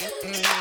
Mm-hmm.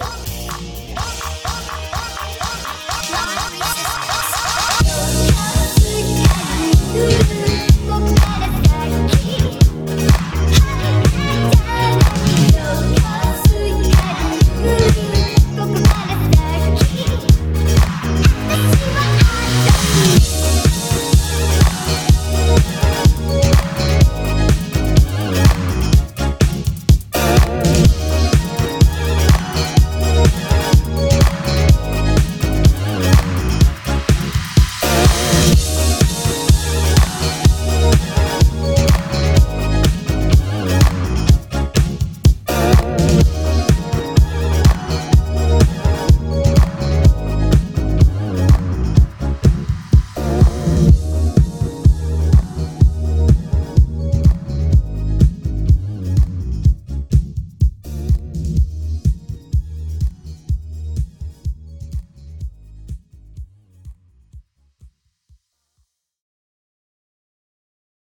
Okay.